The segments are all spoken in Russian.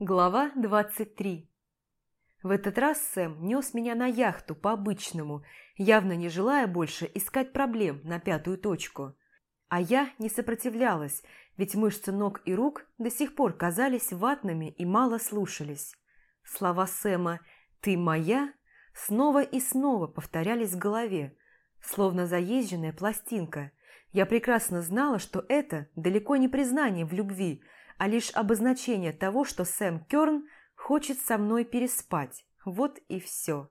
Глава 23 В этот раз Сэм нес меня на яхту по-обычному, явно не желая больше искать проблем на пятую точку. А я не сопротивлялась, ведь мышцы ног и рук до сих пор казались ватными и мало слушались. Слова Сэма «ты моя» снова и снова повторялись в голове, словно заезженная пластинка. Я прекрасно знала, что это далеко не признание в любви – а лишь обозначение того, что Сэм Кёрн хочет со мной переспать. Вот и все.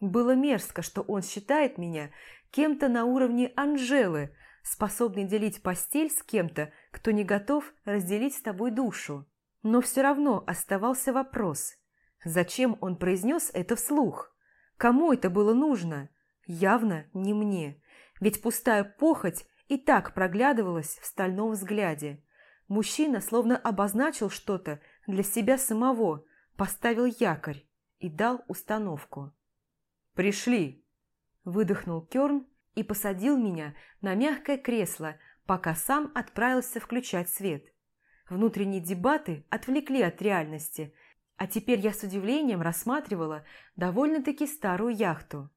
Было мерзко, что он считает меня кем-то на уровне Анжелы, способной делить постель с кем-то, кто не готов разделить с тобой душу. Но все равно оставался вопрос, зачем он произнес это вслух? Кому это было нужно? Явно не мне, ведь пустая похоть и так проглядывалась в стальном взгляде. Мужчина словно обозначил что-то для себя самого, поставил якорь и дал установку. «Пришли!» – выдохнул Кёрн и посадил меня на мягкое кресло, пока сам отправился включать свет. Внутренние дебаты отвлекли от реальности, а теперь я с удивлением рассматривала довольно-таки старую яхту.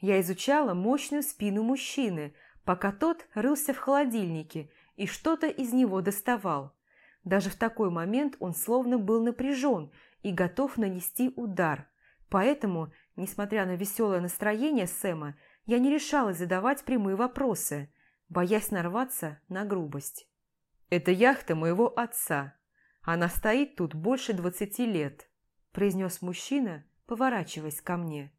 Я изучала мощную спину мужчины, пока тот рылся в холодильнике и что-то из него доставал. Даже в такой момент он словно был напряжен и готов нанести удар. Поэтому, несмотря на веселое настроение Сэма, я не решалась задавать прямые вопросы, боясь нарваться на грубость. «Это яхта моего отца. Она стоит тут больше двадцати лет», – произнес мужчина, поворачиваясь ко мне.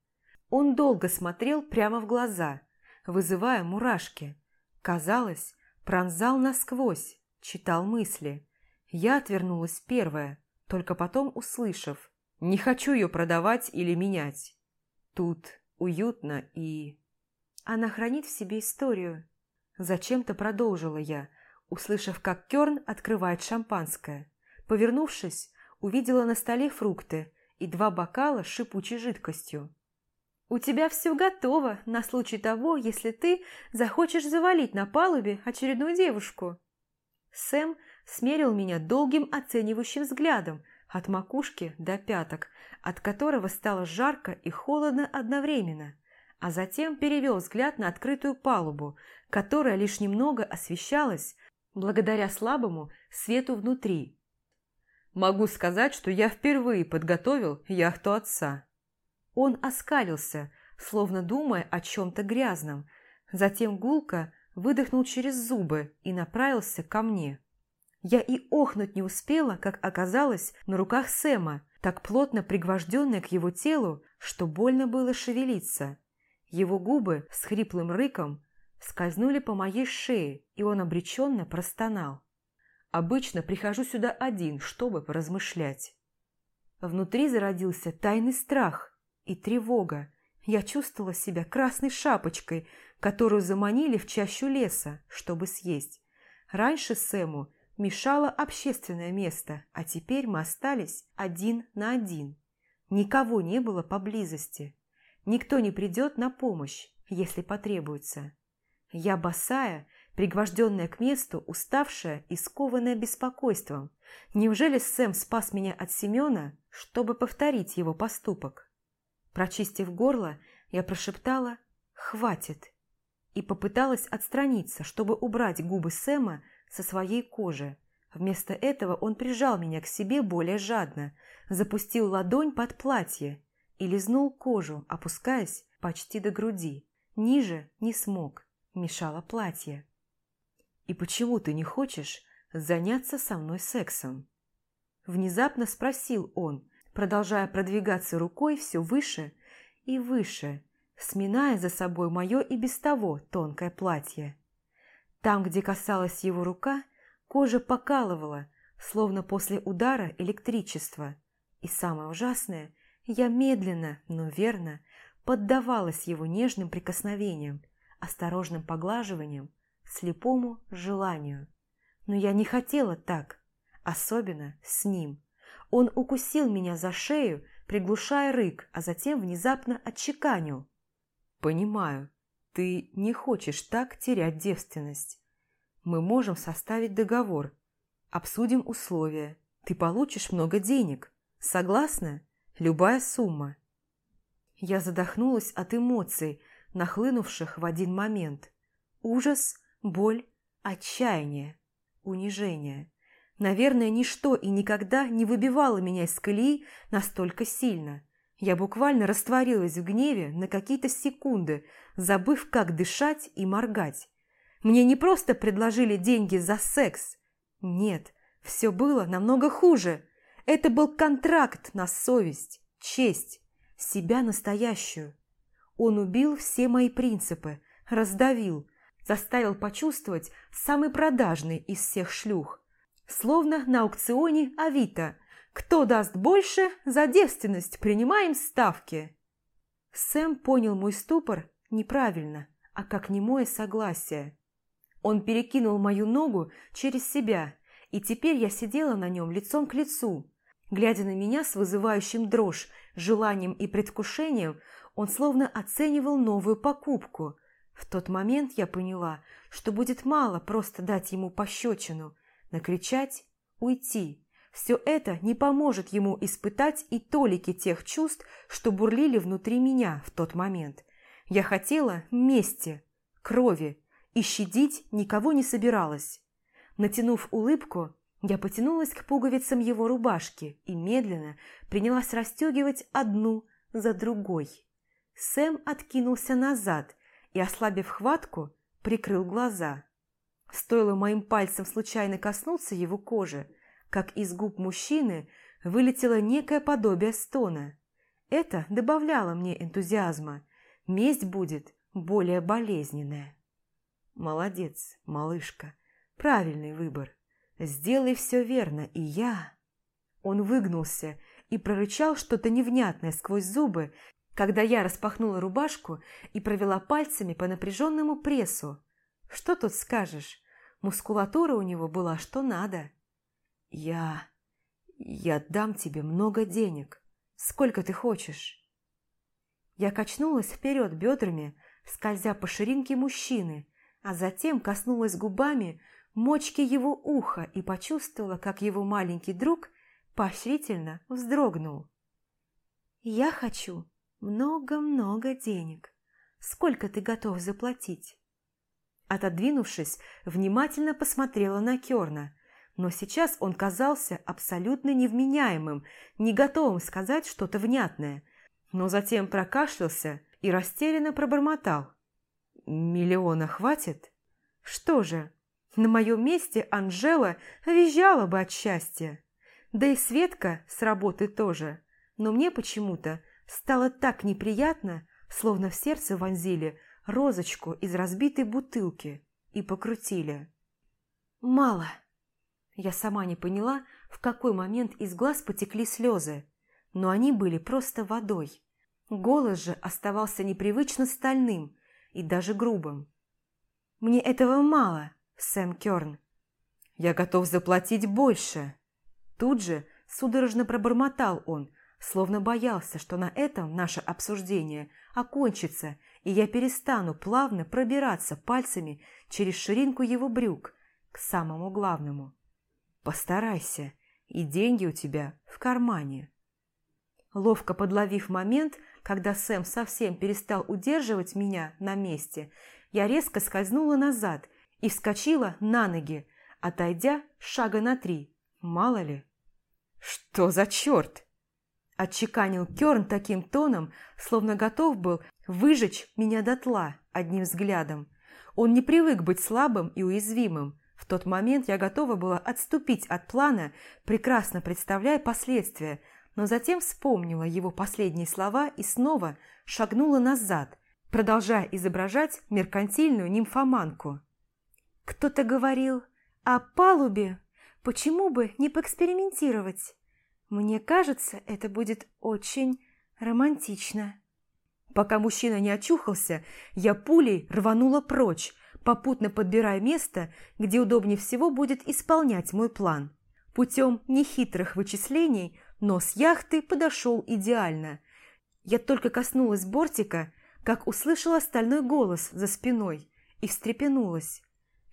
Он долго смотрел прямо в глаза, вызывая мурашки. Казалось, Пронзал насквозь, читал мысли. Я отвернулась первая, только потом услышав. Не хочу ее продавать или менять. Тут уютно и... Она хранит в себе историю. Зачем-то продолжила я, услышав, как Керн открывает шампанское. Повернувшись, увидела на столе фрукты и два бокала с шипучей жидкостью. У тебя все готово на случай того, если ты захочешь завалить на палубе очередную девушку. Сэм смерил меня долгим оценивающим взглядом от макушки до пяток, от которого стало жарко и холодно одновременно, а затем перевел взгляд на открытую палубу, которая лишь немного освещалась благодаря слабому свету внутри. Могу сказать, что я впервые подготовил яхту отца. Он оскалился, словно думая о чем-то грязном. Затем гулко выдохнул через зубы и направился ко мне. Я и охнуть не успела, как оказалось на руках Сэма, так плотно пригвожденная к его телу, что больно было шевелиться. Его губы с хриплым рыком скользнули по моей шее, и он обреченно простонал. Обычно прихожу сюда один, чтобы поразмышлять. Внутри зародился тайный страх, и тревога. Я чувствовала себя красной шапочкой, которую заманили в чащу леса, чтобы съесть. Раньше Сэму мешало общественное место, а теперь мы остались один на один. Никого не было поблизости. Никто не придет на помощь, если потребуется. Я босая, пригвожденная к месту, уставшая и скованная беспокойством. Неужели Сэм спас меня от Семена, чтобы повторить его поступок? Прочистив горло, я прошептала «Хватит!» и попыталась отстраниться, чтобы убрать губы Сэма со своей кожи. Вместо этого он прижал меня к себе более жадно, запустил ладонь под платье и лизнул кожу, опускаясь почти до груди. Ниже не смог, мешало платье. «И почему ты не хочешь заняться со мной сексом?» Внезапно спросил он, продолжая продвигаться рукой все выше и выше, сминая за собой мое и без того тонкое платье. Там, где касалась его рука, кожа покалывала, словно после удара электричества. И самое ужасное, я медленно, но верно поддавалась его нежным прикосновениям, осторожным поглаживаниям, слепому желанию. Но я не хотела так, особенно с ним. Он укусил меня за шею, приглушая рык, а затем внезапно отчеканил. «Понимаю, ты не хочешь так терять девственность. Мы можем составить договор, обсудим условия. Ты получишь много денег, Согласна? Любая сумма. Я задохнулась от эмоций, нахлынувших в один момент. Ужас, боль, отчаяние, унижение. Наверное, ничто и никогда не выбивало меня из колеи настолько сильно. Я буквально растворилась в гневе на какие-то секунды, забыв, как дышать и моргать. Мне не просто предложили деньги за секс. Нет, все было намного хуже. Это был контракт на совесть, честь, себя настоящую. Он убил все мои принципы, раздавил, заставил почувствовать самый продажный из всех шлюх. Словно на аукционе Авито. Кто даст больше, за девственность принимаем ставки. Сэм понял мой ступор неправильно, а как немое согласие. Он перекинул мою ногу через себя, и теперь я сидела на нем лицом к лицу. Глядя на меня с вызывающим дрожь, желанием и предвкушением, он словно оценивал новую покупку. В тот момент я поняла, что будет мало просто дать ему пощечину, накричать, уйти. Все это не поможет ему испытать и толики тех чувств, что бурлили внутри меня в тот момент. Я хотела мести, крови, и щадить никого не собиралась. Натянув улыбку, я потянулась к пуговицам его рубашки и медленно принялась расстегивать одну за другой. Сэм откинулся назад и, ослабив хватку, прикрыл глаза. Стоило моим пальцем случайно коснуться его кожи, как из губ мужчины вылетело некое подобие стона. Это добавляло мне энтузиазма. Месть будет более болезненная. Молодец, малышка. Правильный выбор. Сделай все верно, и я... Он выгнулся и прорычал что-то невнятное сквозь зубы, когда я распахнула рубашку и провела пальцами по напряженному прессу. Что тут скажешь? Мускулатура у него была что надо. Я... я дам тебе много денег. Сколько ты хочешь? Я качнулась вперед бедрами, скользя по ширинке мужчины, а затем коснулась губами мочки его уха и почувствовала, как его маленький друг поощрительно вздрогнул. «Я хочу много-много денег. Сколько ты готов заплатить?» Отодвинувшись, внимательно посмотрела на Керна, но сейчас он казался абсолютно невменяемым, не готовым сказать что-то внятное, но затем прокашлялся и растерянно пробормотал. «Миллиона хватит? Что же, на моем месте Анжела визжала бы от счастья. Да и Светка с работы тоже. Но мне почему-то стало так неприятно, словно в сердце вонзили розочку из разбитой бутылки и покрутили. «Мало!» Я сама не поняла, в какой момент из глаз потекли слезы, но они были просто водой. Голос же оставался непривычно стальным и даже грубым. «Мне этого мало!» Сэм Кёрн. «Я готов заплатить больше!» Тут же судорожно пробормотал он, словно боялся, что на этом наше обсуждение окончится, и я перестану плавно пробираться пальцами через ширинку его брюк к самому главному. «Постарайся, и деньги у тебя в кармане». Ловко подловив момент, когда Сэм совсем перестал удерживать меня на месте, я резко скользнула назад и вскочила на ноги, отойдя шага на три. Мало ли. «Что за черт?» Отчеканил Керн таким тоном, словно готов был выжечь меня дотла одним взглядом. Он не привык быть слабым и уязвимым. В тот момент я готова была отступить от плана, прекрасно представляя последствия, но затем вспомнила его последние слова и снова шагнула назад, продолжая изображать меркантильную нимфоманку. Кто-то говорил о палубе. Почему бы не поэкспериментировать? Мне кажется, это будет очень романтично. Пока мужчина не очухался, я пулей рванула прочь, попутно подбирая место, где удобнее всего будет исполнять мой план. Путем нехитрых вычислений нос яхты подошел идеально. Я только коснулась бортика, как услышала стальной голос за спиной и встрепенулась.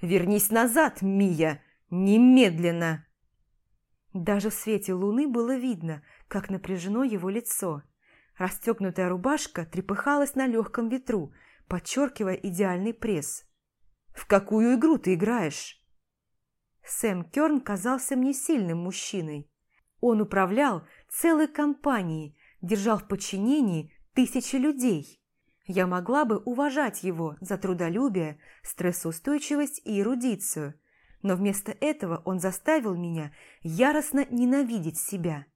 «Вернись назад, Мия! Немедленно!» Даже в свете луны было видно, как напряжено его лицо. Расстегнутая рубашка трепыхалась на легком ветру, подчеркивая идеальный пресс. «В какую игру ты играешь?» Сэм Кёрн казался мне сильным мужчиной. Он управлял целой компанией, держал в подчинении тысячи людей. Я могла бы уважать его за трудолюбие, стрессоустойчивость и эрудицию, но вместо этого он заставил меня яростно ненавидеть себя.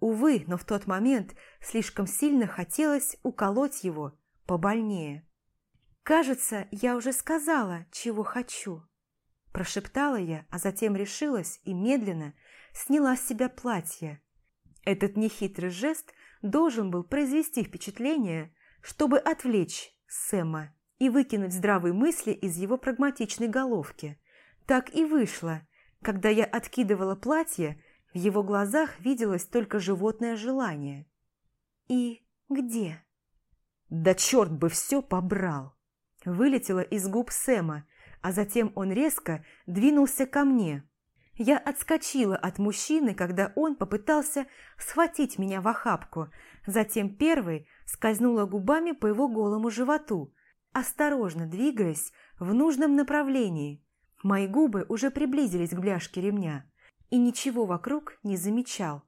Увы, но в тот момент слишком сильно хотелось уколоть его побольнее. «Кажется, я уже сказала, чего хочу», – прошептала я, а затем решилась и медленно сняла с себя платье. Этот нехитрый жест должен был произвести впечатление, чтобы отвлечь Сэма и выкинуть здравые мысли из его прагматичной головки. Так и вышло. Когда я откидывала платье, в его глазах виделось только животное желание. «И где?» «Да черт бы все побрал!» Вылетело из губ Сэма, а затем он резко двинулся ко мне. Я отскочила от мужчины, когда он попытался схватить меня в охапку, затем первый скользнула губами по его голому животу, осторожно двигаясь в нужном направлении – Мои губы уже приблизились к бляшке ремня, и ничего вокруг не замечал.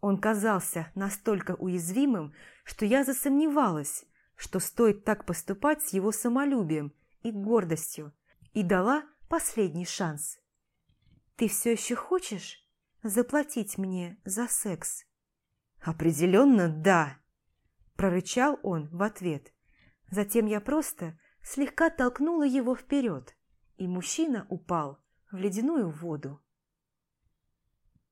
Он казался настолько уязвимым, что я засомневалась, что стоит так поступать с его самолюбием и гордостью, и дала последний шанс. «Ты все еще хочешь заплатить мне за секс?» «Определенно да!» – прорычал он в ответ. Затем я просто слегка толкнула его вперед – и мужчина упал в ледяную воду.